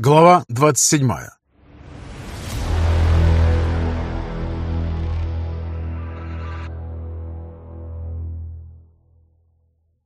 Глава 27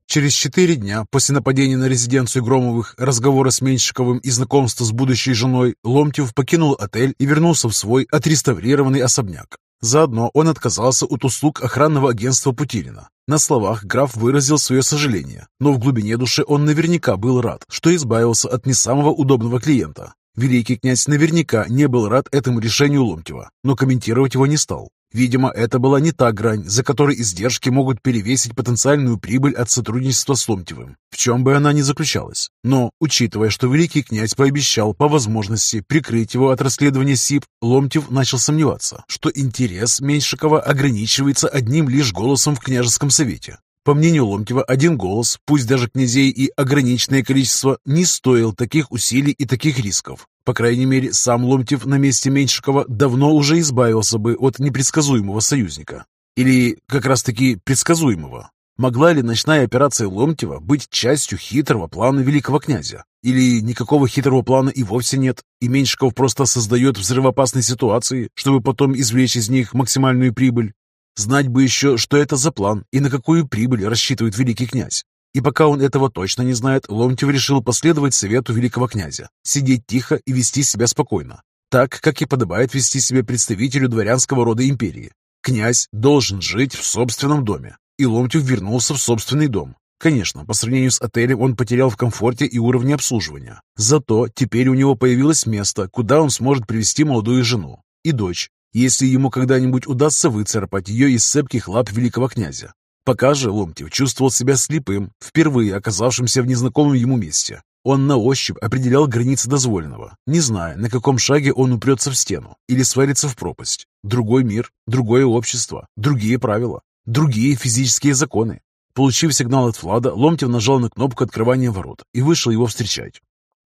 Через четыре дня после нападения на резиденцию Громовых, разговора с Меньшиковым и знакомства с будущей женой, Ломтев покинул отель и вернулся в свой отреставрированный особняк. Заодно он отказался от услуг охранного агентства Путилина. На словах граф выразил свое сожаление, но в глубине души он наверняка был рад, что избавился от не самого удобного клиента. Великий князь наверняка не был рад этому решению Ломтева, но комментировать его не стал. Видимо, это была не та грань, за которой издержки могут перевесить потенциальную прибыль от сотрудничества с Ломтевым, в чем бы она ни заключалась. Но, учитывая, что великий князь пообещал по возможности прикрыть его от расследования СИП, Ломтев начал сомневаться, что интерес Меньшикова ограничивается одним лишь голосом в княжеском совете. По мнению Ломтева, один голос, пусть даже князей и ограниченное количество, не стоил таких усилий и таких рисков. По крайней мере, сам Ломтев на месте Меньшикова давно уже избавился бы от непредсказуемого союзника. Или как раз-таки предсказуемого. Могла ли ночная операция Ломтева быть частью хитрого плана великого князя? Или никакого хитрого плана и вовсе нет, и Меньшиков просто создает взрывоопасные ситуации, чтобы потом извлечь из них максимальную прибыль? Знать бы еще, что это за план и на какую прибыль рассчитывает великий князь. И пока он этого точно не знает, Ломтев решил последовать совету великого князя, сидеть тихо и вести себя спокойно, так, как и подобает вести себя представителю дворянского рода империи. Князь должен жить в собственном доме, и Ломтев вернулся в собственный дом. Конечно, по сравнению с отелем он потерял в комфорте и уровне обслуживания. Зато теперь у него появилось место, куда он сможет привести молодую жену и дочь, если ему когда-нибудь удастся выцарапать ее из цепких лап великого князя. Пока же Ломтев чувствовал себя слепым, впервые оказавшимся в незнакомом ему месте. Он на ощупь определял границы дозволенного, не зная, на каком шаге он упрется в стену или свалится в пропасть. Другой мир, другое общество, другие правила, другие физические законы. Получив сигнал от Влада, Ломтев нажал на кнопку открывания ворот и вышел его встречать.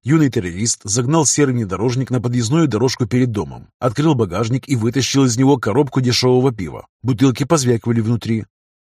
Юный террорист загнал серый внедорожник на подъездную дорожку перед домом, открыл багажник и вытащил из него коробку дешевого пива. Бутылки позвякивали внутри.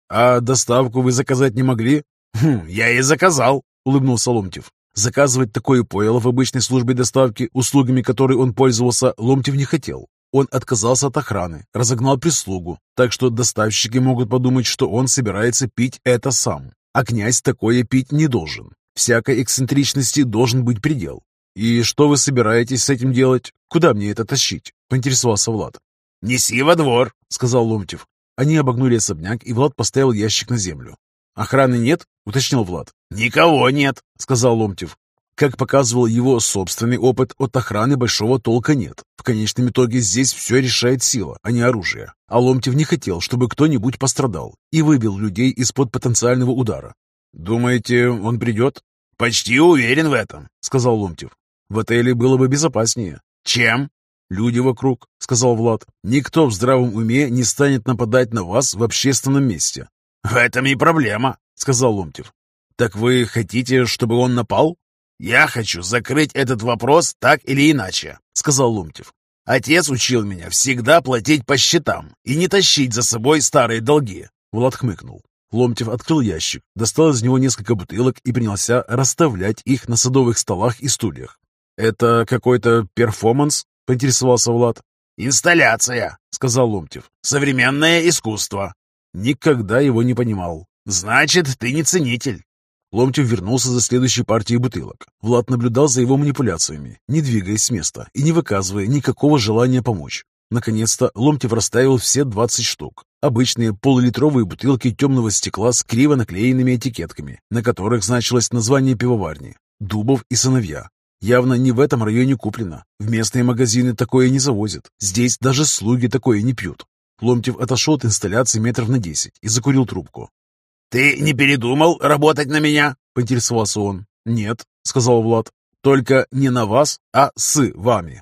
«А доставку вы заказать не могли?» «Хм, я и заказал», — улыбнулся Ломтев. Заказывать такое пойло в обычной службе доставки, услугами которой он пользовался, Ломтев не хотел. Он отказался от охраны, разогнал прислугу, так что доставщики могут подумать, что он собирается пить это сам. А князь такое пить не должен. Всякой эксцентричности должен быть предел. «И что вы собираетесь с этим делать? Куда мне это тащить?» — поинтересовался Влад. «Неси во двор», — сказал Ломтев. Они обогнули особняк, и Влад поставил ящик на землю. «Охраны нет?» — уточнил Влад. «Никого нет», — сказал Ломтев. Как показывал его собственный опыт, от охраны большого толка нет. В конечном итоге здесь все решает сила, а не оружие. А Ломтев не хотел, чтобы кто-нибудь пострадал, и выбил людей из-под потенциального удара. «Думаете, он придет?» «Почти уверен в этом», — сказал Ломтев. «В отеле было бы безопаснее». «Чем?» «Люди вокруг», — сказал Влад. «Никто в здравом уме не станет нападать на вас в общественном месте». «В этом и проблема», — сказал Ломтев. «Так вы хотите, чтобы он напал?» «Я хочу закрыть этот вопрос так или иначе», — сказал Ломтев. «Отец учил меня всегда платить по счетам и не тащить за собой старые долги». Влад хмыкнул. Ломтев открыл ящик, достал из него несколько бутылок и принялся расставлять их на садовых столах и стульях. «Это какой-то перформанс?» — поинтересовался Влад. «Инсталляция», — сказал Ломтев. «Современное искусство». Никогда его не понимал. «Значит, ты не ценитель». Ломтев вернулся за следующей партией бутылок. Влад наблюдал за его манипуляциями, не двигаясь с места и не выказывая никакого желания помочь. Наконец-то Ломтев расставил все 20 штук. Обычные полулитровые бутылки темного стекла с криво наклеенными этикетками, на которых значилось название пивоварни «Дубов и сыновья». Явно не в этом районе куплено. В местные магазины такое не завозят. Здесь даже слуги такое не пьют. Ломтев отошел от инсталляции метров на десять и закурил трубку. «Ты не передумал работать на меня?» — поинтересовался он. «Нет», — сказал Влад. «Только не на вас, а с вами».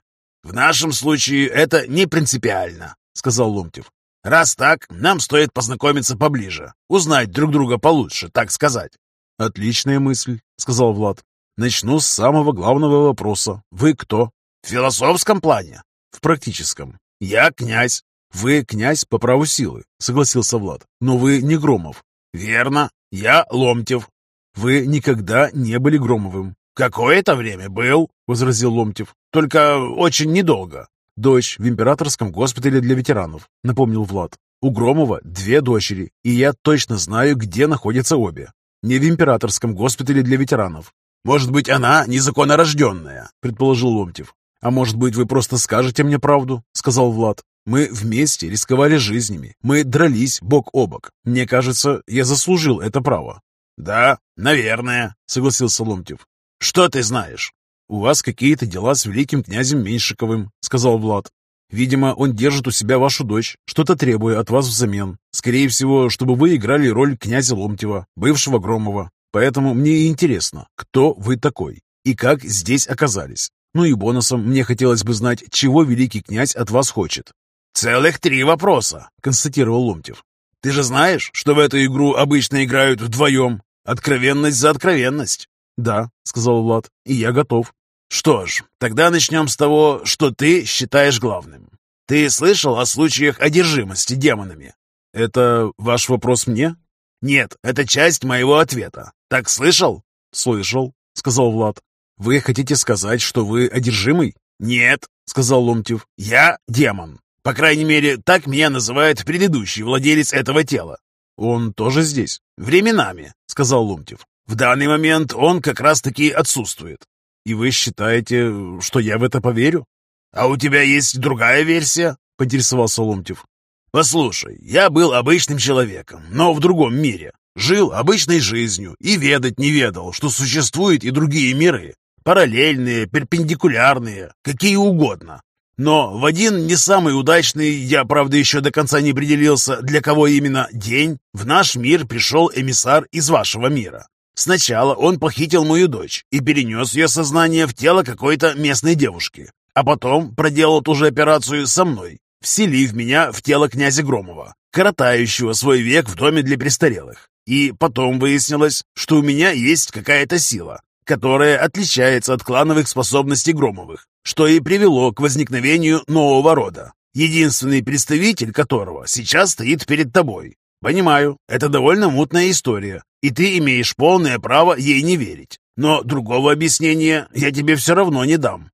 «В нашем случае это не принципиально», — сказал Ломтев. «Раз так, нам стоит познакомиться поближе, узнать друг друга получше, так сказать». «Отличная мысль», — сказал Влад. «Начну с самого главного вопроса. Вы кто?» «В философском плане?» «В практическом». «Я князь». «Вы князь по праву силы», — согласился Влад. «Но вы не Громов». «Верно. Я Ломтев». «Вы никогда не были Громовым». «Какое-то время был», — возразил Ломтев. «Только очень недолго». «Дочь в императорском госпитале для ветеранов», — напомнил Влад. «У Громова две дочери, и я точно знаю, где находятся обе. Не в императорском госпитале для ветеранов». «Может быть, она незаконнорожденная», — предположил Ломтев. «А может быть, вы просто скажете мне правду?» — сказал Влад. «Мы вместе рисковали жизнями. Мы дрались бок о бок. Мне кажется, я заслужил это право». «Да, наверное», — согласился Ломтев. «Что ты знаешь?» «У вас какие-то дела с великим князем Меньшиковым», — сказал Влад. «Видимо, он держит у себя вашу дочь, что-то требуя от вас взамен. Скорее всего, чтобы вы играли роль князя Ломтева, бывшего Громова. Поэтому мне интересно, кто вы такой и как здесь оказались. Ну и бонусом мне хотелось бы знать, чего великий князь от вас хочет». «Целых три вопроса», — констатировал Ломтев. «Ты же знаешь, что в эту игру обычно играют вдвоем? Откровенность за откровенность». «Да», — сказал Влад, — «и я готов». «Что ж, тогда начнем с того, что ты считаешь главным. Ты слышал о случаях одержимости демонами?» «Это ваш вопрос мне?» «Нет, это часть моего ответа. Так слышал?» «Слышал», — сказал Влад. «Вы хотите сказать, что вы одержимый?» «Нет», — сказал Ломтев. «Я демон. По крайней мере, так меня называет предыдущий владелец этого тела». «Он тоже здесь?» «Временами», — сказал Ломтев. «В данный момент он как раз-таки отсутствует». «И вы считаете, что я в это поверю?» «А у тебя есть другая версия?» — поинтересовался Ломтев. «Послушай, я был обычным человеком, но в другом мире. Жил обычной жизнью и ведать не ведал, что существуют и другие миры. Параллельные, перпендикулярные, какие угодно. Но в один не самый удачный, я, правда, еще до конца не определился, для кого именно, день, в наш мир пришел эмиссар из вашего мира. Сначала он похитил мою дочь и перенес ее сознание в тело какой-то местной девушки, а потом проделал ту же операцию со мной, вселив меня в тело князя Громова, коротающего свой век в доме для престарелых. И потом выяснилось, что у меня есть какая-то сила, которая отличается от клановых способностей Громовых, что и привело к возникновению нового рода, единственный представитель которого сейчас стоит перед тобой. Понимаю, это довольно мутная история, и ты имеешь полное право ей не верить. Но другого объяснения я тебе все равно не дам.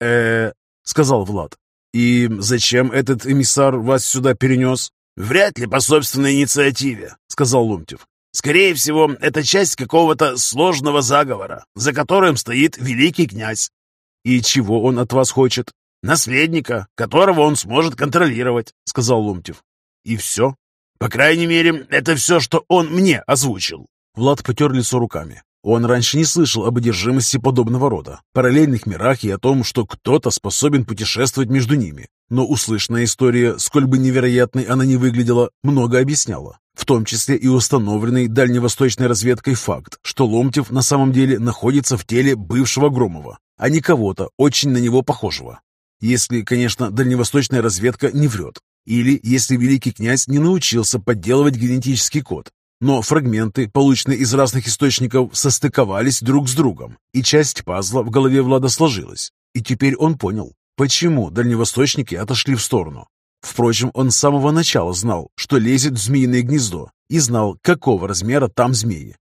э сказал Влад. «И зачем этот эмиссар вас сюда перенес?» «Вряд ли по собственной инициативе», — сказал Ломтев. Скорее всего, это часть какого-то сложного заговора, за которым стоит великий князь. И чего он от вас хочет? Наследника, которого он сможет контролировать, сказал Ломтев. И все? По крайней мере, это все, что он мне озвучил. Влад потер лицо руками. Он раньше не слышал об одержимости подобного рода, параллельных мирах и о том, что кто-то способен путешествовать между ними. Но услышанная история, сколь бы невероятной она не выглядела, много объясняла. В том числе и установленный дальневосточной разведкой факт, что Ломтев на самом деле находится в теле бывшего Громова, а не кого-то очень на него похожего. Если, конечно, дальневосточная разведка не врет. Или если великий князь не научился подделывать генетический код. Но фрагменты, полученные из разных источников, состыковались друг с другом, и часть пазла в голове Влада сложилась. И теперь он понял, почему дальневосточники отошли в сторону. Впрочем, он с самого начала знал, что лезет в змеиное гнездо, и знал, какого размера там змеи.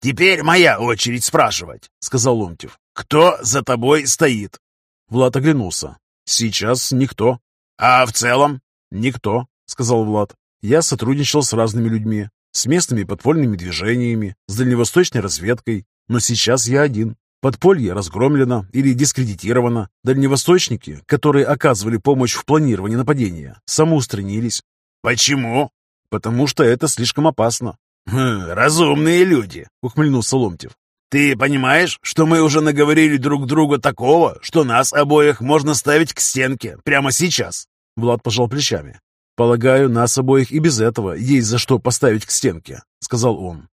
«Теперь моя очередь спрашивать», — сказал Ломтев. «Кто за тобой стоит?» Влад оглянулся. «Сейчас никто». «А в целом?» «Никто», — сказал Влад. «Я сотрудничал с разными людьми, с местными подпольными движениями, с дальневосточной разведкой, но сейчас я один. Подполье разгромлено или дискредитировано. Дальневосточники, которые оказывали помощь в планировании нападения, самоустранились. «Почему?» «Потому что это слишком опасно». «Хм, «Разумные люди», — ухмыльнулся Ломтев. «Ты понимаешь, что мы уже наговорили друг другу такого, что нас обоих можно ставить к стенке прямо сейчас?» Влад пожал плечами. «Полагаю, нас обоих и без этого есть за что поставить к стенке», — сказал он.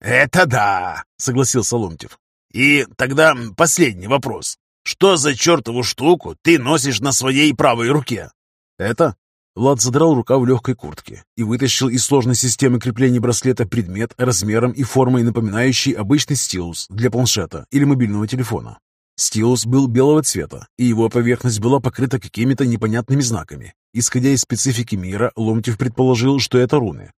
«Это да», — согласился Ломтев. И тогда последний вопрос. Что за чертову штуку ты носишь на своей правой руке? Это? Влад задрал рука в легкой куртке и вытащил из сложной системы крепления браслета предмет размером и формой напоминающий обычный стилус для планшета или мобильного телефона. Стилус был белого цвета, и его поверхность была покрыта какими-то непонятными знаками. Исходя из специфики мира, Ломтев предположил, что это руны.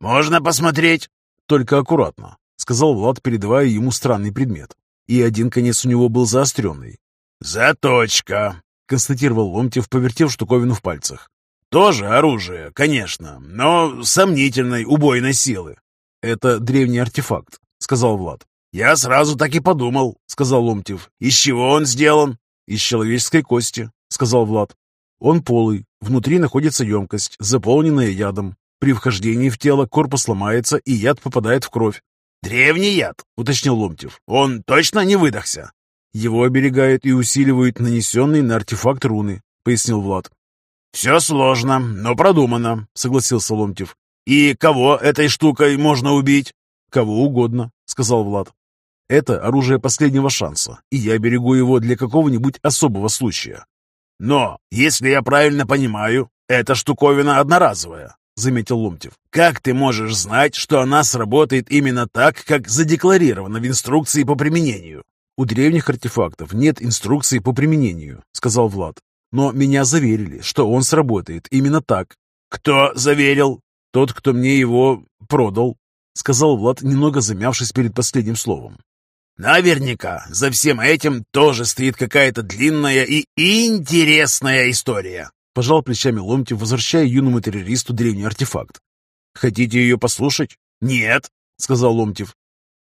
«Можно посмотреть?» «Только аккуратно. — сказал Влад, передавая ему странный предмет. и один конец у него был заостренный. «Заточка», — констатировал Ломтев, повертев штуковину в пальцах. «Тоже оружие, конечно, но сомнительной убойной силы». «Это древний артефакт», — сказал Влад. «Я сразу так и подумал», — сказал Ломтев. «Из чего он сделан?» «Из человеческой кости», — сказал Влад. «Он полый, внутри находится емкость, заполненная ядом. При вхождении в тело корпус ломается, и яд попадает в кровь. «Древний яд», — уточнил Ломтев. «Он точно не выдохся?» «Его оберегают и усиливают нанесенные на артефакт руны», — пояснил Влад. «Все сложно, но продумано», — согласился Ломтев. «И кого этой штукой можно убить?» «Кого угодно», — сказал Влад. «Это оружие последнего шанса, и я берегу его для какого-нибудь особого случая». «Но, если я правильно понимаю, эта штуковина одноразовая», — заметил Ломтев. «Как ты можешь знать, что она сработает именно так, как задекларировано в инструкции по применению?» «У древних артефактов нет инструкции по применению», — сказал Влад. «Но меня заверили, что он сработает именно так». «Кто заверил?» «Тот, кто мне его продал», — сказал Влад, немного замявшись перед последним словом. «Наверняка за всем этим тоже стоит какая-то длинная и интересная история», Пожал плечами Ломтев, возвращая юному террористу древний артефакт. «Хотите ее послушать?» «Нет», — сказал Ломтев.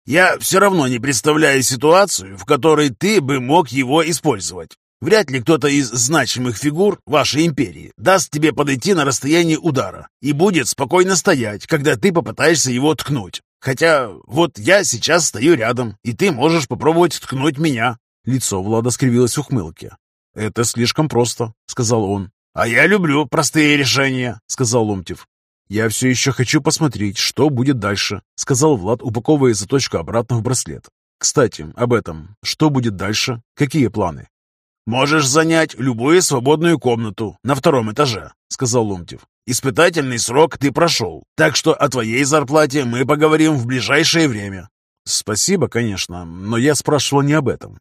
«Я все равно не представляю ситуацию, в которой ты бы мог его использовать. Вряд ли кто-то из значимых фигур вашей империи даст тебе подойти на расстояние удара и будет спокойно стоять, когда ты попытаешься его ткнуть. Хотя вот я сейчас стою рядом, и ты можешь попробовать ткнуть меня». Лицо Влада скривилось в ухмылке. «Это слишком просто», — сказал он. «А я люблю простые решения», — сказал Ломтев. «Я все еще хочу посмотреть, что будет дальше», — сказал Влад, упаковывая заточку обратно в браслет. «Кстати, об этом. Что будет дальше? Какие планы?» «Можешь занять любую свободную комнату на втором этаже», — сказал Ломтев. «Испытательный срок ты прошел, так что о твоей зарплате мы поговорим в ближайшее время». «Спасибо, конечно, но я спрашивал не об этом.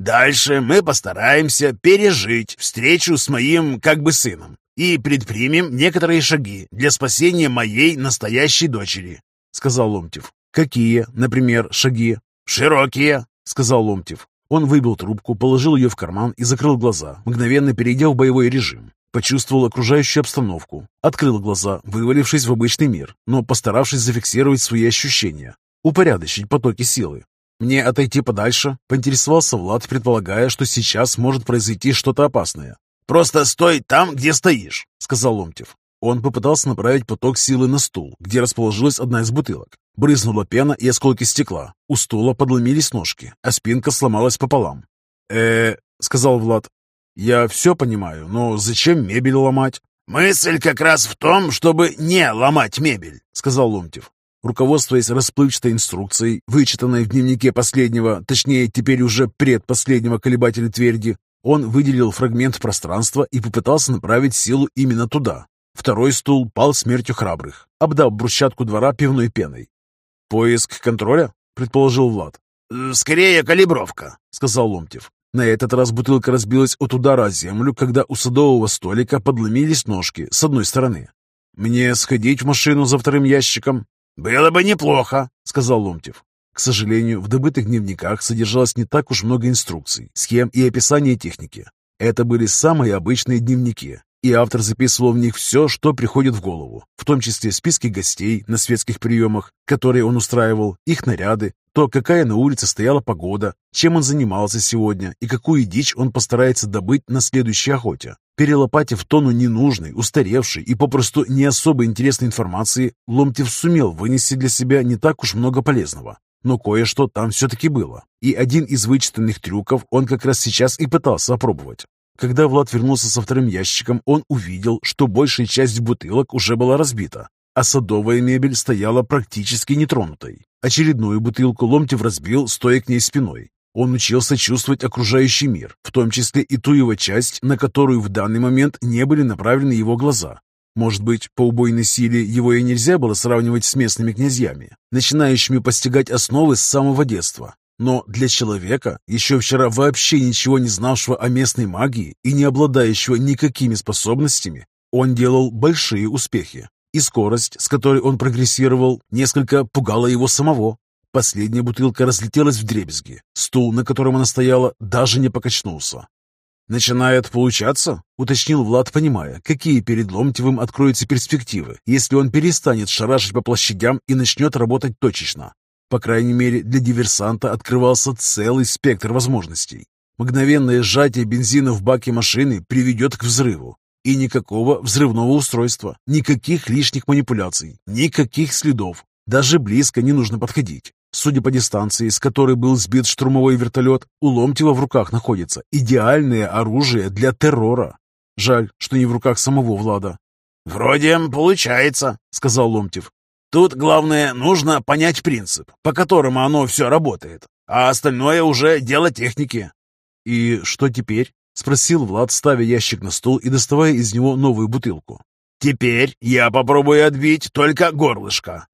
Дальше мы постараемся пережить встречу с моим как бы сыном и предпримем некоторые шаги для спасения моей настоящей дочери», — сказал Ломтев. «Какие, например, шаги?» «Широкие», — сказал Ломтев. Он выбил трубку, положил ее в карман и закрыл глаза, мгновенно перейдя в боевой режим. Почувствовал окружающую обстановку, открыл глаза, вывалившись в обычный мир, но постаравшись зафиксировать свои ощущения, упорядочить потоки силы. «Мне отойти подальше?» — поинтересовался Влад, предполагая, что сейчас может произойти что-то опасное. «Просто стой там, где стоишь», — сказал Ломтев. Он попытался направить поток силы на стул, где расположилась одна из бутылок. Брызнула пена и осколки стекла. У стула подломились ножки, а спинка сломалась пополам. э сказал Влад. «Я все понимаю, но зачем мебель ломать?» «Мысль как раз в том, чтобы не ломать мебель», — сказал Ломтев. Руководствуясь расплывчатой инструкцией, вычитанной в дневнике последнего, точнее, теперь уже предпоследнего колебателя тверди, он выделил фрагмент пространства и попытался направить силу именно туда. Второй стул пал смертью храбрых, обдав брусчатку двора пивной пеной. «Поиск контроля?» — предположил Влад. «Э, «Скорее калибровка», — сказал Ломтев. На этот раз бутылка разбилась от удара о землю, когда у садового столика подломились ножки с одной стороны. «Мне сходить в машину за вторым ящиком?» «Было бы неплохо», — сказал Ломтев. К сожалению, в добытых дневниках содержалось не так уж много инструкций, схем и описания техники. Это были самые обычные дневники, и автор записывал в них все, что приходит в голову, в том числе списки гостей на светских приемах, которые он устраивал, их наряды, то, какая на улице стояла погода, чем он занимался сегодня и какую дичь он постарается добыть на следующей охоте. Перелопатив тонну ненужной, устаревшей и попросту не особо интересной информации, Ломтев сумел вынести для себя не так уж много полезного. Но кое-что там все-таки было. И один из вычитанных трюков он как раз сейчас и пытался опробовать. Когда Влад вернулся со вторым ящиком, он увидел, что большая часть бутылок уже была разбита, а садовая мебель стояла практически нетронутой. Очередную бутылку Ломтев разбил, стоя к ней спиной. Он учился чувствовать окружающий мир, в том числе и ту его часть, на которую в данный момент не были направлены его глаза. Может быть, по убойной силе его и нельзя было сравнивать с местными князьями, начинающими постигать основы с самого детства. Но для человека, еще вчера вообще ничего не знавшего о местной магии и не обладающего никакими способностями, он делал большие успехи и скорость, с которой он прогрессировал, несколько пугала его самого. Последняя бутылка разлетелась в дребезги. Стул, на котором она стояла, даже не покачнулся. «Начинает получаться?» — уточнил Влад, понимая, какие перед Ломтевым откроются перспективы, если он перестанет шарашить по площадям и начнет работать точечно. По крайней мере, для диверсанта открывался целый спектр возможностей. Мгновенное сжатие бензина в баке машины приведет к взрыву. И никакого взрывного устройства, никаких лишних манипуляций, никаких следов. Даже близко не нужно подходить. Судя по дистанции, с которой был сбит штурмовой вертолет, у Ломтева в руках находится идеальное оружие для террора. Жаль, что не в руках самого Влада. «Вроде получается», — сказал Ломтев. «Тут главное, нужно понять принцип, по которому оно все работает, а остальное уже дело техники». «И что теперь?» — спросил Влад, ставя ящик на стол и доставая из него новую бутылку. «Теперь я попробую отбить только горлышко,